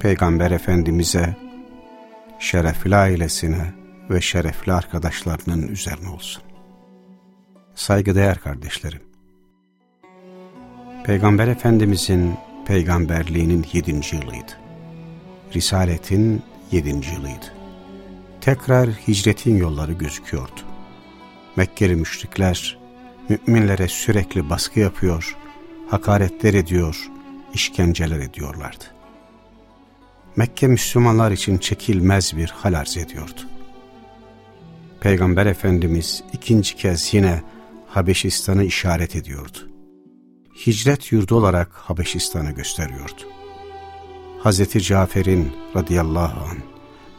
Peygamber Efendimiz'e, şerefli ailesine ve şerefli arkadaşlarının üzerine olsun. Saygıdeğer kardeşlerim, Peygamber Efendimiz'in peygamberliğinin yedinci yılıydı. Risaletin yedinci yılıydı. Tekrar hicretin yolları gözüküyordu. Mekkeli müşrikler müminlere sürekli baskı yapıyor, hakaretler ediyor, işkenceler ediyorlardı. Mekke Müslümanlar için çekilmez bir hal arz ediyordu. Peygamber Efendimiz ikinci kez yine Habeşistan'ı işaret ediyordu. Hicret yurdu olarak Habeşistan'ı gösteriyordu. Hazreti Cafer'in radıyallahu anh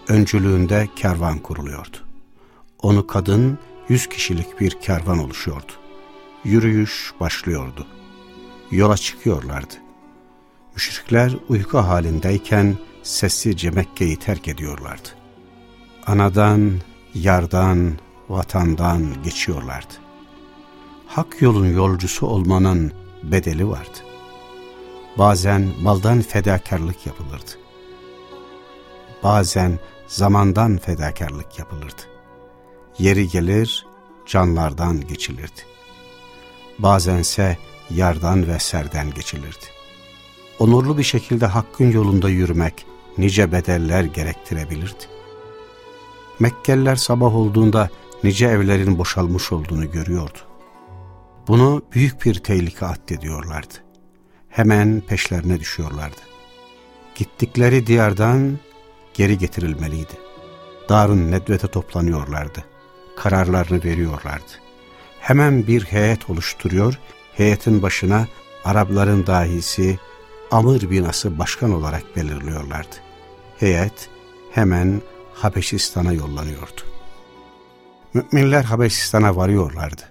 öncülüğünde kervan kuruluyordu. Onu kadın yüz kişilik bir kervan oluşuyordu. Yürüyüş başlıyordu. Yola çıkıyorlardı. Müşrikler uyku halindeyken sessizce Mekke'yi terk ediyorlardı. Anadan, yardan, vatandan geçiyorlardı. Hak yolun yolcusu olmanın bedeli vardı. Bazen maldan fedakarlık yapılırdı. Bazen zamandan fedakarlık yapılırdı. Yeri gelir canlardan geçilirdi. Bazense yardan ve serden geçilirdi. Onurlu bir şekilde hakkın yolunda yürümek nice bedeller gerektirebilirdi. Mekkeliler sabah olduğunda nice evlerin boşalmış olduğunu görüyordu. Bunu büyük bir tehlike addediyorlardı. Hemen peşlerine düşüyorlardı. Gittikleri diyardan geri getirilmeliydi. Darun Nedvet'e toplanıyorlardı. Kararlarını veriyorlardı. Hemen bir heyet oluşturuyor, heyetin başına Arapların dahisi Amr bin As'ı başkan olarak belirliyorlardı. Heyet hemen Habeşistan'a yollanıyordu. Müminler Habeşistan'a varıyorlardı.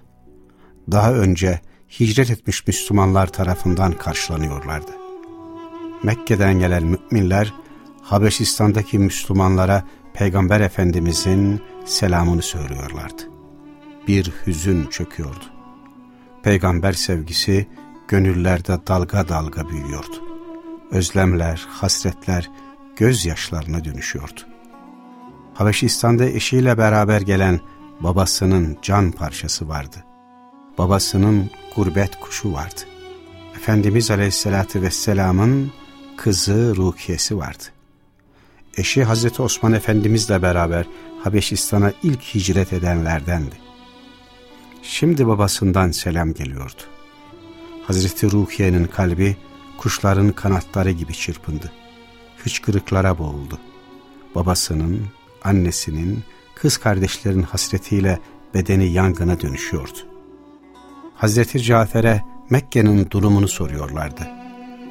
Daha önce hicret etmiş Müslümanlar tarafından karşılanıyorlardı. Mekke'den gelen müminler Habeşistan'daki Müslümanlara Peygamber Efendimizin selamını söylüyorlardı. Bir hüzün çöküyordu. Peygamber sevgisi gönüllerde dalga dalga büyüyordu. Özlemler, hasretler gözyaşlarına dönüşüyordu. Habeşistan'da eşiyle beraber gelen babasının can parçası vardı. Babasının gurbet kuşu vardı. Efendimiz Aleyhisselatü Vesselam'ın kızı Rukiye'si vardı eşi Hazreti Osman Efendimizle beraber Habeşistan'a ilk hicret edenlerdendi. Şimdi babasından selam geliyordu. Hazreti Rukiye'nin kalbi kuşların kanatları gibi çırpındı. Hıçkırıklara boğuldu. Babasının, annesinin, kız kardeşlerin hasretiyle bedeni yangına dönüşüyordu. Hazreti Cafer'e Mekke'nin durumunu soruyorlardı.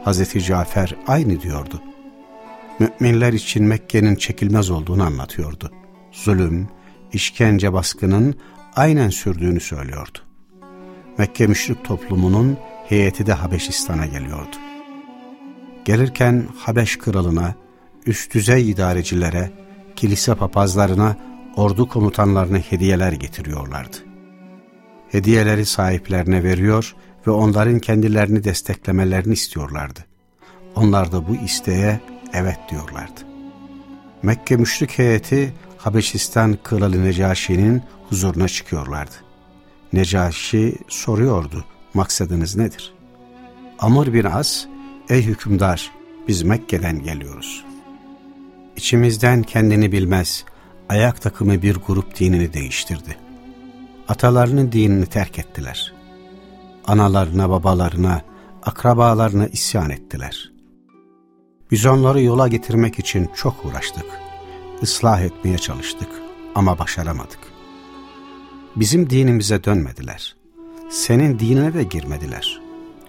Hazreti Cafer aynı diyordu müminler için Mekke'nin çekilmez olduğunu anlatıyordu. Zulüm, işkence baskının aynen sürdüğünü söylüyordu. Mekke müşrik toplumunun heyeti de Habeşistan'a geliyordu. Gelirken Habeş kralına, üst düzey idarecilere, kilise papazlarına, ordu komutanlarına hediyeler getiriyorlardı. Hediyeleri sahiplerine veriyor ve onların kendilerini desteklemelerini istiyorlardı. Onlar da bu isteğe evet diyorlardı. Mekke müşrik heyeti Habeşistan Kralı Necaşi'nin huzuruna çıkıyorlardı. Necaşi soruyordu, maksadınız nedir? Amr bin As, ey hükümdar biz Mekke'den geliyoruz. İçimizden kendini bilmez, ayak takımı bir grup dinini değiştirdi. Atalarının dinini terk ettiler. Analarına, babalarına, akrabalarına isyan ettiler. Biz onları yola getirmek için çok uğraştık. Islah etmeye çalıştık ama başaramadık. Bizim dinimize dönmediler. Senin dinine de girmediler.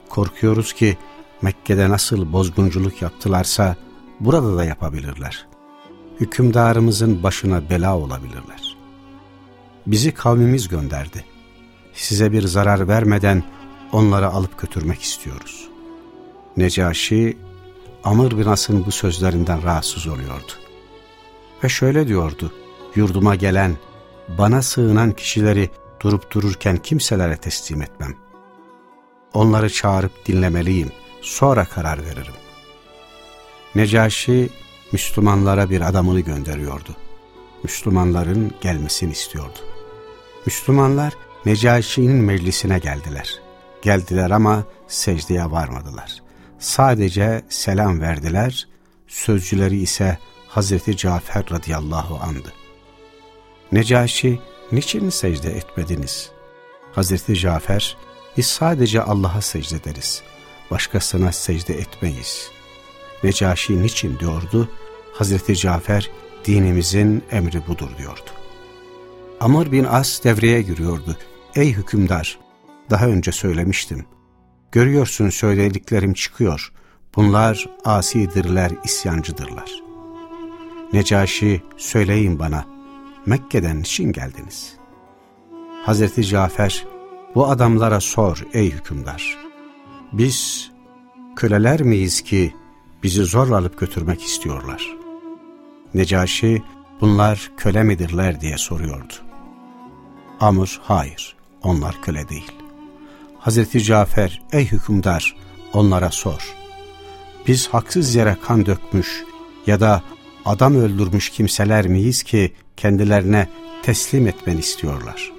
Korkuyoruz ki Mekke'de nasıl bozgunculuk yaptılarsa burada da yapabilirler. Hükümdarımızın başına bela olabilirler. Bizi kavmimiz gönderdi. Size bir zarar vermeden onları alıp götürmek istiyoruz. Necaşi, Amr bin As'ın bu sözlerinden rahatsız oluyordu. Ve şöyle diyordu, yurduma gelen, bana sığınan kişileri durup dururken kimselere teslim etmem. Onları çağırıp dinlemeliyim, sonra karar veririm. Necaşi, Müslümanlara bir adamını gönderiyordu. Müslümanların gelmesini istiyordu. Müslümanlar Necaşi'nin meclisine geldiler. Geldiler ama secdeye varmadılar. Sadece selam verdiler, sözcüleri ise Hazreti Cafer radıyallahu andı. Necaşi, niçin secde etmediniz? Hazreti Cafer, biz sadece Allah'a secde ederiz, başkasına secde etmeyiz. Necaşi niçin diyordu? Hazreti Cafer, dinimizin emri budur diyordu. Amr bin As devreye giriyordu. Ey hükümdar, daha önce söylemiştim. Görüyorsun söylediklerim çıkıyor. Bunlar asidirler, isyancıdırlar. Necaşi, söyleyin bana, Mekke'den niçin geldiniz? Hazreti Cafer, bu adamlara sor ey hükümdar. Biz köleler miyiz ki bizi zorla alıp götürmek istiyorlar? Necaşi, bunlar köle midirler diye soruyordu. Amr, hayır, onlar köle değil. Hazreti Cafer, ey hükümdar, onlara sor. Biz haksız yere kan dökmüş ya da adam öldürmüş kimseler miyiz ki kendilerine teslim etmeni istiyorlar?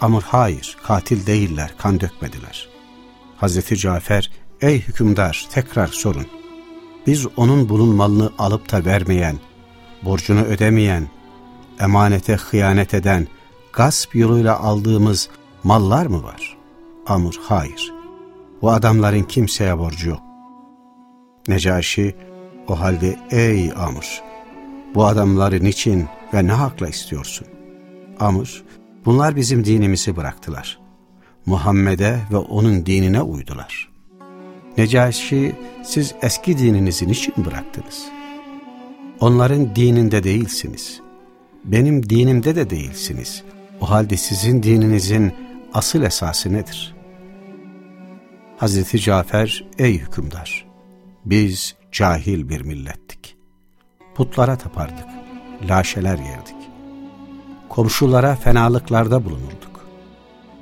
Amr, hayır, katil değiller, kan dökmediler. Hazreti Cafer, ey hükümdar, tekrar sorun. Biz onun bunun malını alıp da vermeyen, borcunu ödemeyen, emanete hıyanet eden, gasp yoluyla aldığımız mallar mı var? Amr, hayır. Bu adamların kimseye borcu yok. Necaşi, o halde ey Amr, bu adamları niçin ve ne hakla istiyorsun? Amr, bunlar bizim dinimizi bıraktılar. Muhammed'e ve onun dinine uydular. Necaşi, siz eski dininizi niçin bıraktınız? Onların dininde değilsiniz. Benim dinimde de değilsiniz. O halde sizin dininizin asıl esası nedir? Hazreti Cafer, ey hükümdar, biz cahil bir millettik. Putlara tapardık, laşeler yerdik. Komşulara fenalıklarda bulunurduk.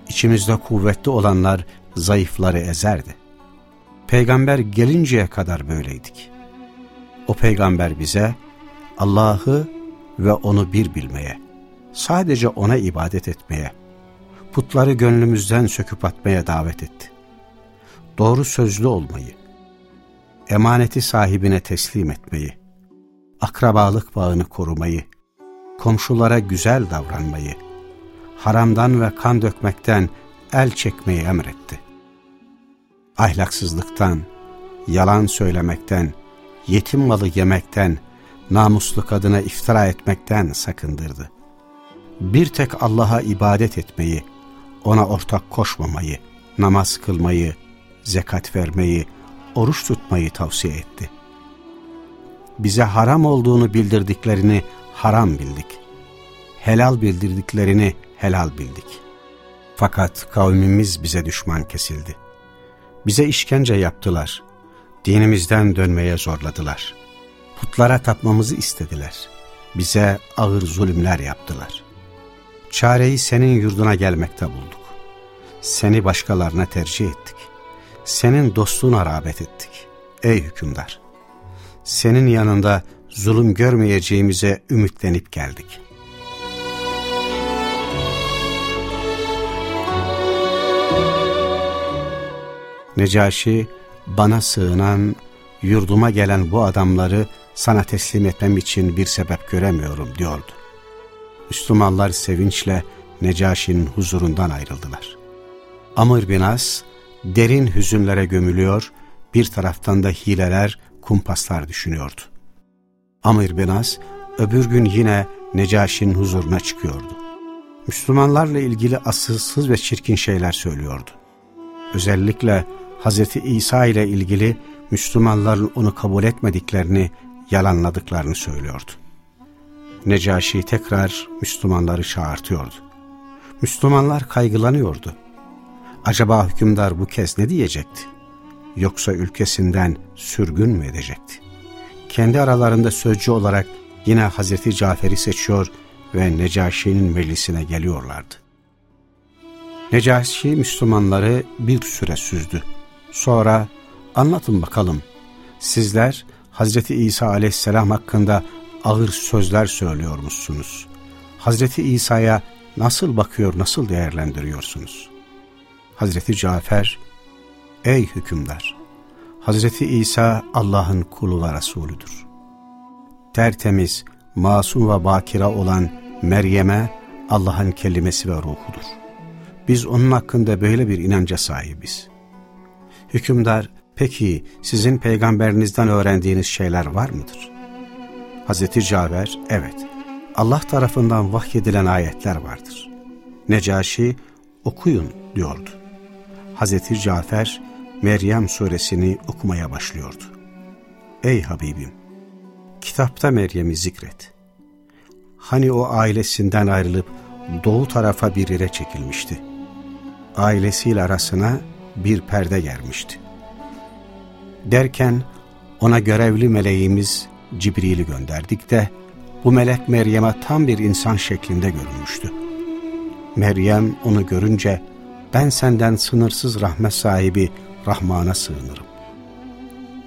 İçimizde kuvvetli olanlar zayıfları ezerdi. Peygamber gelinceye kadar böyleydik. O peygamber bize Allah'ı ve onu bir bilmeye, sadece ona ibadet etmeye, putları gönlümüzden söküp atmaya davet etti. Doğru sözlü olmayı, emaneti sahibine teslim etmeyi, akrabalık bağını korumayı, komşulara güzel davranmayı, haramdan ve kan dökmekten el çekmeyi emretti. Ahlaksızlıktan, yalan söylemekten, yetim malı yemekten, namuslu kadına iftira etmekten sakındırdı. Bir tek Allah'a ibadet etmeyi, ona ortak koşmamayı, namaz kılmayı, zekat vermeyi, oruç tutmayı tavsiye etti. Bize haram olduğunu bildirdiklerini haram bildik. Helal bildirdiklerini helal bildik. Fakat kavmimiz bize düşman kesildi. Bize işkence yaptılar. Dinimizden dönmeye zorladılar. Putlara tapmamızı istediler. Bize ağır zulümler yaptılar. Çareyi senin yurduna gelmekte bulduk. Seni başkalarına tercih ettik senin dostluğuna rağbet ettik. Ey hükümdar! Senin yanında zulüm görmeyeceğimize ümitlenip geldik. Necaşi, bana sığınan, yurduma gelen bu adamları sana teslim etmem için bir sebep göremiyorum diyordu. Müslümanlar sevinçle Necaşi'nin huzurundan ayrıldılar. Amr bin As, derin hüzünlere gömülüyor, bir taraftan da hileler, kumpaslar düşünüyordu. Amir bin As, öbür gün yine Necaşi'nin huzuruna çıkıyordu. Müslümanlarla ilgili asılsız ve çirkin şeyler söylüyordu. Özellikle Hz. İsa ile ilgili Müslümanların onu kabul etmediklerini, yalanladıklarını söylüyordu. Necaşi tekrar Müslümanları çağırtıyordu. Müslümanlar kaygılanıyordu. Acaba hükümdar bu kez ne diyecekti? Yoksa ülkesinden sürgün mü edecekti? Kendi aralarında sözcü olarak yine Hazreti Cafer'i seçiyor ve Necaşi'nin meclisine geliyorlardı. Necaşi Müslümanları bir süre süzdü. Sonra anlatın bakalım sizler Hazreti İsa aleyhisselam hakkında ağır sözler söylüyormuşsunuz. Hazreti İsa'ya nasıl bakıyor, nasıl değerlendiriyorsunuz? Hazreti Cafer, ey hükümdar, Hazreti İsa Allah'ın kulu ve Resulüdür. Tertemiz, masum ve bakira olan Meryem'e Allah'ın kelimesi ve ruhudur. Biz onun hakkında böyle bir inanca sahibiz. Hükümdar, peki sizin peygamberinizden öğrendiğiniz şeyler var mıdır? Hazreti Cafer, evet, Allah tarafından vahyedilen ayetler vardır. Necaşi, okuyun diyordu. Hazreti Cafer, Meryem suresini okumaya başlıyordu. Ey Habibim! Kitapta Meryem'i zikret. Hani o ailesinden ayrılıp doğu tarafa bir yere çekilmişti. Ailesiyle arasına bir perde gelmişti. Derken ona görevli meleğimiz Cibril'i gönderdik de bu melek Meryem'e tam bir insan şeklinde görünmüştü. Meryem onu görünce ben senden sınırsız rahmet sahibi Rahman'a sığınırım.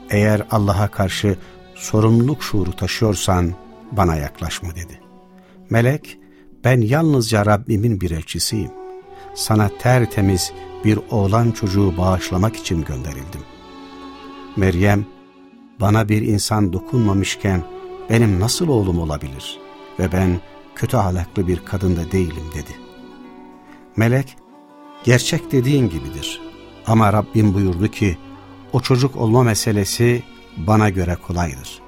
Eğer Allah'a karşı sorumluluk şuuru taşıyorsan bana yaklaşma dedi. Melek ben yalnızca Rabbimin bir elçisiyim. Sana tertemiz bir oğlan çocuğu bağışlamak için gönderildim. Meryem bana bir insan dokunmamışken benim nasıl oğlum olabilir ve ben kötü ahlaklı bir kadın da değilim dedi. Melek, gerçek dediğin gibidir ama Rabbim buyurdu ki o çocuk olma meselesi bana göre kolaydır.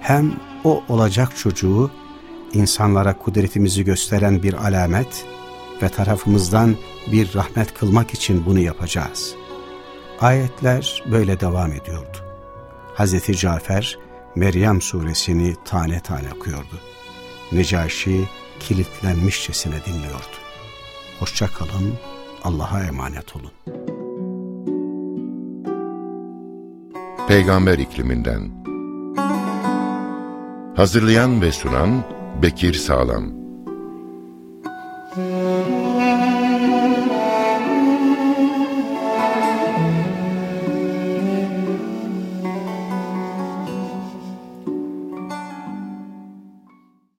Hem o olacak çocuğu insanlara kudretimizi gösteren bir alamet ve tarafımızdan bir rahmet kılmak için bunu yapacağız. Ayetler böyle devam ediyordu. Hazreti Cafer, Meryem suresini tane tane okuyordu. Necaşi kilitlenmişçesine dinliyordu. Hoşça kalın, Allah'a emanet olun. Peygamber ikliminden Hazırlayan ve sunan Bekir Sağlam